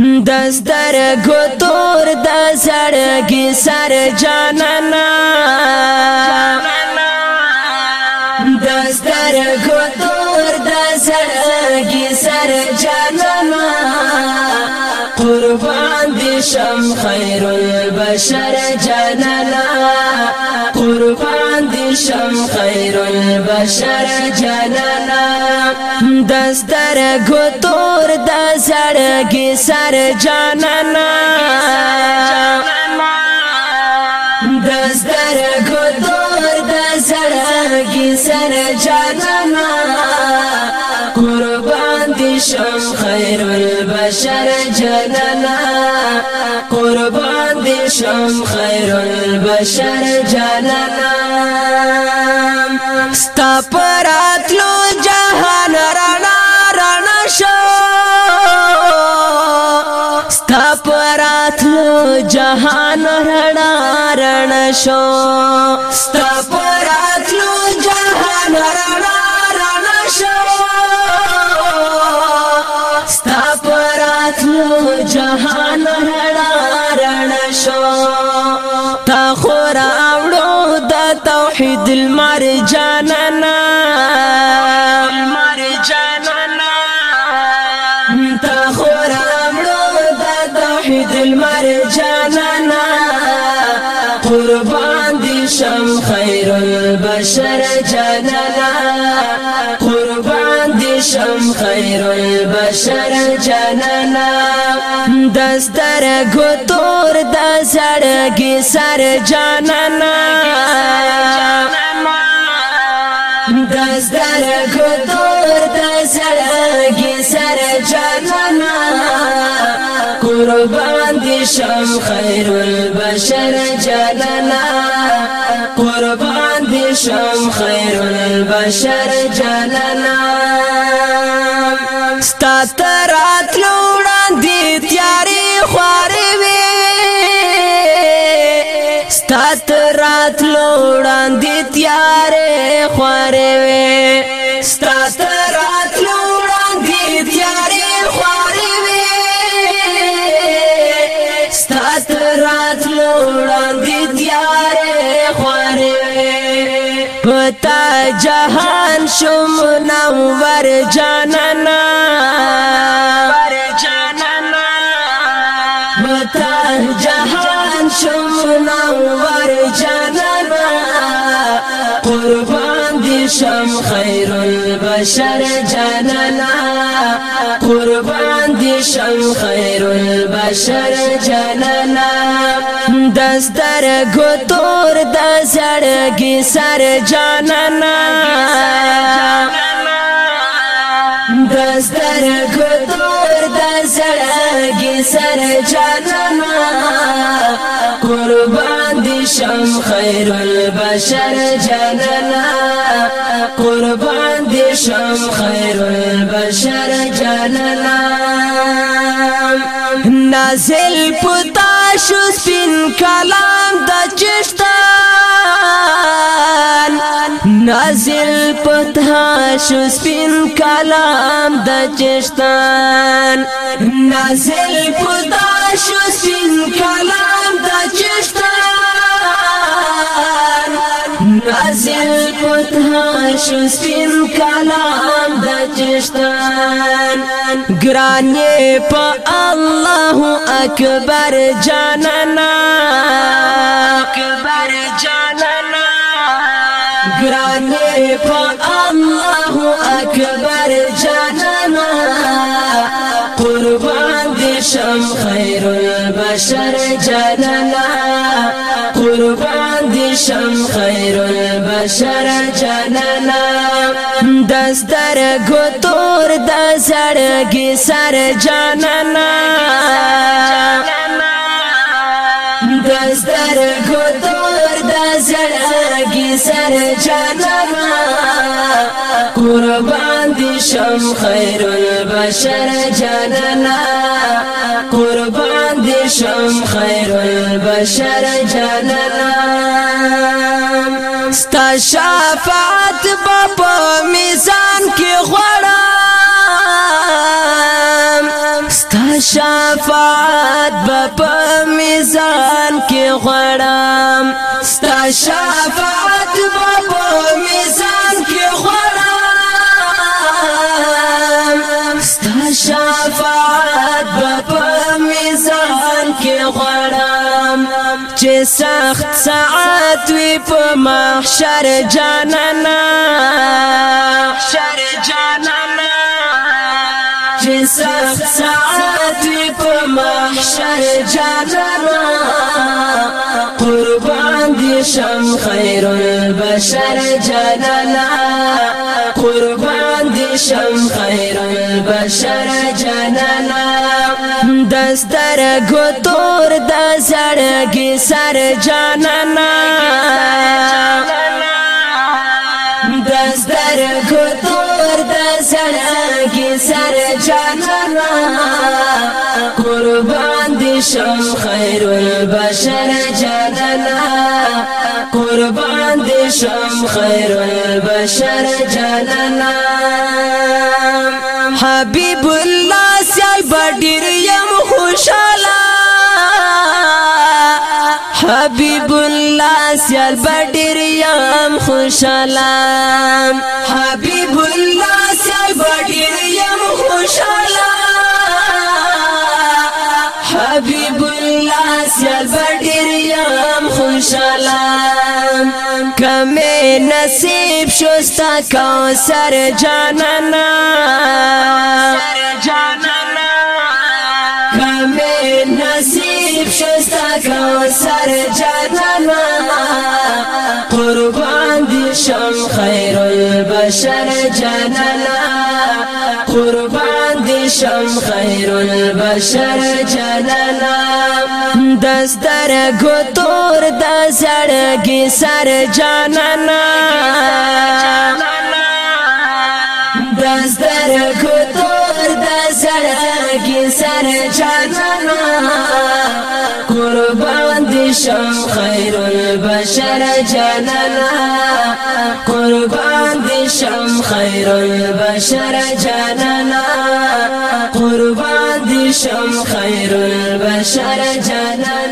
دستر گو تور د زړګي سر جانانا دستر گو تور د زړګي سر جانانا قربان دي شم خير البشر جانانا قربان دي شم خير البشر جلالا دستر گتور دا زڑگی سر جانانا دستر گتور دا زڑگی سر جانانا قربان دي شم خير البشر جلالا قربان دي شم خير البشر بشر جانانا ستا پرات لو جهان رانا رانا شو ستا پرات لو جهان رانا رانا شو ستا پرات لو جهان رانا رانا شو ستا پرات لو جهان یار جانا شم خیر البشر جانانا دستر گتور دا زڑگی سر جانانا دستر گتور دا زڑگی سر جانانا قربان دی شم خیر البشر جانانا شم خیر البشر جانانا ستا ترات لوڑان دی تیاری خواری وی ستا ترات لوڑان دی تیاری خواری وی ستا ترات جهان شم نور جانانا متا جهان شم نور شم خیر البشر جلالا قربان دي شم خیر البشر جلالا دستر گتور د زړګي سر جانانا دستر گتور د زړګي سر جانانا خير البشر جللا قربان دي شم خير البشر جللا نازل پتا شو كلام کلام د چشتان نازل پتا شو كلام کلام د چشتان نازل پتا شو كلام کلام د چشتان شو سپین کلام د چشتان ګرانې په الله اکبر جانانا اکبر جانانا ګرانې په الله اکبر جانانا قربان دې شم خير البشر جانانا قربان دي شم خير البشر جانانا دستر گتور دا سڑگی سر جانانا دستر گتور دا سڑگی سر جانانا قربان دي شم خير البشر جانانا قربان شم خیر البشر جلالا ستا شفاعت با په میزان کې غوړم ستا شفاعت با په میزان کې غوړم ستا شفاعت غړم چې سخت ساعت وي په محشر جانانا محشر جانانا چې سخت ساعت وي په محشر جانانا قربان دي شم خير البشر جانانا دسترګو تور د زړګي سر جانانا دسترګو تور د زړګي سر جانانا قربان دي شم خير البشر جانانا قربان دي شم خير البشر جانانا حبيب الله سي بډيري حبیب الله سیال بډیر یم خوشالم حبیب الله سیال بډیر یم خوشالم حبیب الله سیال بډیر یم خوشالم کمه نصیب شوستا کوثر جانانا سر جانانا بشر جانانا قربان دي شم خير البشر جانانا دستر گتور دا زړګي سر جانانا دستر گتور دا زړګي سر جانانا قربان دي شم خير البشر جانانا قربان شم خیر البشر جانانا قربان دی شم خیر البشر جانانا